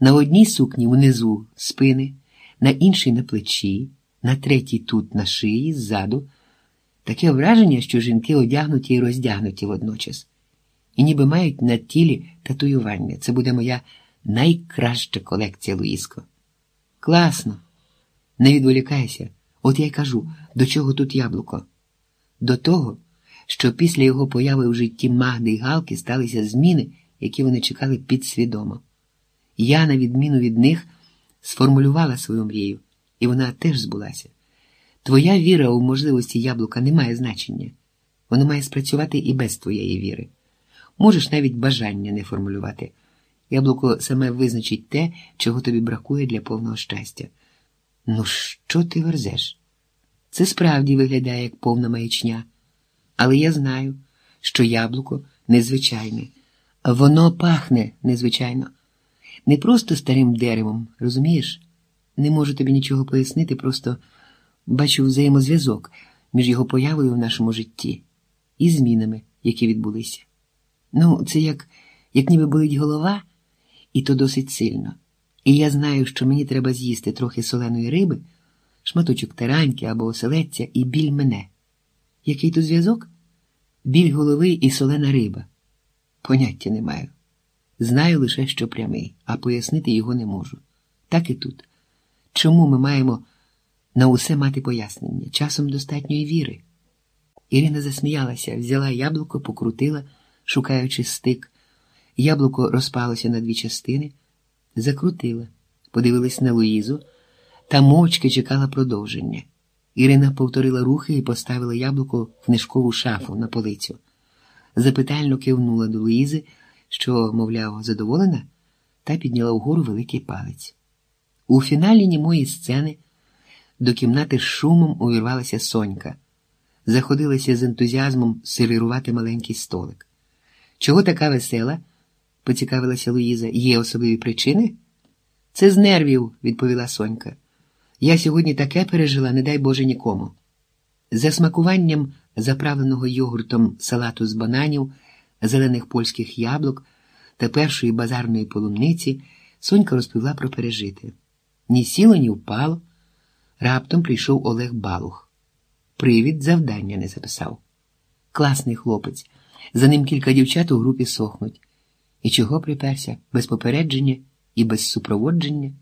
На одній сукні внизу спини, на іншій на плечі, на третій тут на шиї, ззаду. Таке враження, що жінки одягнуті і роздягнуті водночас, і ніби мають на тілі татуювання. Це буде моя найкраща колекція Луїско. Класно. Не відволікайся. От я й кажу, до чого тут яблуко? До того, що після його появи в житті Магди і Галки сталися зміни, які вони чекали підсвідомо. Я, на відміну від них, сформулювала свою мрію, і вона теж збулася. Твоя віра у можливості яблука не має значення. Воно має спрацювати і без твоєї віри. Можеш навіть бажання не формулювати. Яблуко саме визначить те, чого тобі бракує для повного щастя. Ну, що ти верзеш? Це справді виглядає як повна маячня. Але я знаю, що яблуко незвичайне, воно пахне незвичайно. Не просто старим деревом, розумієш? Не можу тобі нічого пояснити, просто бачу взаємозв'язок між його появою в нашому житті і змінами, які відбулися. Ну, це як, як ніби болить голова, і то досить сильно. І я знаю, що мені треба з'їсти трохи соленої риби, шматочок тараньки або оселедця, і біль мене. Який тут зв'язок? Біль голови і солена риба. Поняття не маю. Знаю лише, що прямий, а пояснити його не можу. Так і тут. Чому ми маємо на усе мати пояснення? Часом достатньої віри. Ірина засміялася, взяла яблуко, покрутила, шукаючи стик. Яблуко розпалося на дві частини, закрутила, подивилась на Луїзу та мовчки чекала продовження. Ірина повторила рухи і поставила яблуко в книжкову шафу на полицю. Запитально кивнула до Луїзи, що, мовляв, задоволена, та підняла вгору великий палець. У фіналі німої сцени до кімнати шумом увірвалася Сонька, заходилася з ентузіазмом сервірувати маленький столик. Чого така весела? поцікавилася Луїза. Є особливі причини? Це з нервів, відповіла Сонька. Я сьогодні таке пережила, не дай Боже нікому. За смакуванням заправленого йогуртом салату з бананів, зелених польських яблук та першої базарної полумниці Сонька розповіла про пережити. Ні сіло, ні впало. Раптом прийшов Олег Балух. Привід завдання не записав. Класний хлопець. За ним кілька дівчат у групі сохнуть. І чого приперся? Без попередження і без супроводження?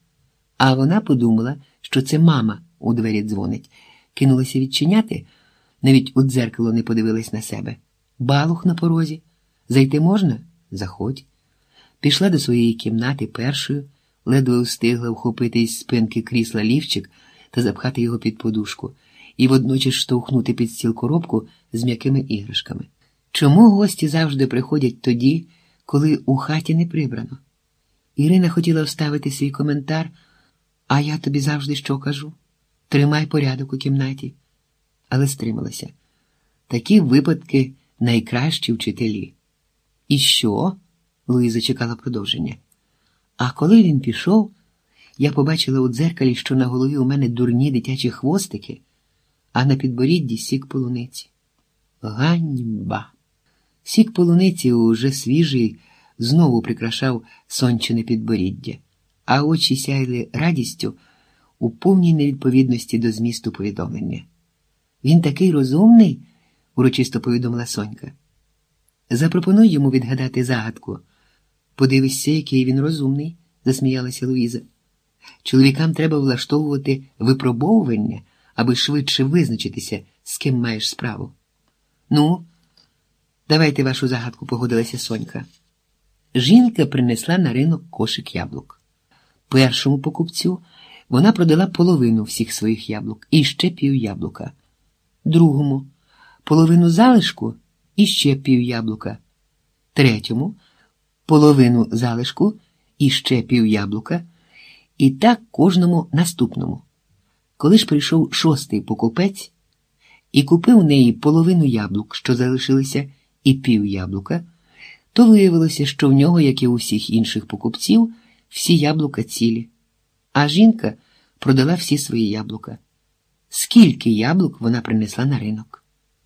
А вона подумала, що це мама у двері дзвонить, кинулася відчиняти, навіть у дзеркало не подивилась на себе. Балух на порозі. Зайти можна? Заходь. Пішла до своєї кімнати першою, ледве встигла вхопити із спинки крісла лівчик та запхати його під подушку, і водночас штовхнути під стіл коробку з м'якими іграшками. Чому гості завжди приходять тоді, коли у хаті не прибрано? Ірина хотіла вставити свій коментар. А я тобі завжди що кажу? Тримай порядок у кімнаті. Але стрималася. Такі випадки найкращі вчителі. І що? Луїза чекала продовження. А коли він пішов, я побачила у дзеркалі, що на голові у мене дурні дитячі хвостики, а на підборідді сік полуниці. Ганьба! Сік полуниці уже свіжий знову прикрашав сончене підборіддя а очі сяйли радістю у повній невідповідності до змісту повідомлення. Він такий розумний, урочисто повідомила Сонька. Запропонуй йому відгадати загадку. Подивишся, який він розумний, засміялася Луїза. Чоловікам треба влаштовувати випробовування, аби швидше визначитися, з ким маєш справу. Ну, давайте вашу загадку, погодилася Сонька. Жінка принесла на ринок кошик яблук. Першому покупцю вона продала половину всіх своїх яблук і ще пів яблука, другому половину залишку і ще пів яблука, третьому половину залишку і ще пів яблука, і так кожному наступному. Коли ж прийшов шостий покупець і купив у неї половину яблук, що залишилися, і пів яблука, то виявилося, що в нього, як і у всіх інших покупців, всі яблука цілі, а жінка продала всі свої яблука. Скільки яблук вона принесла на ринок?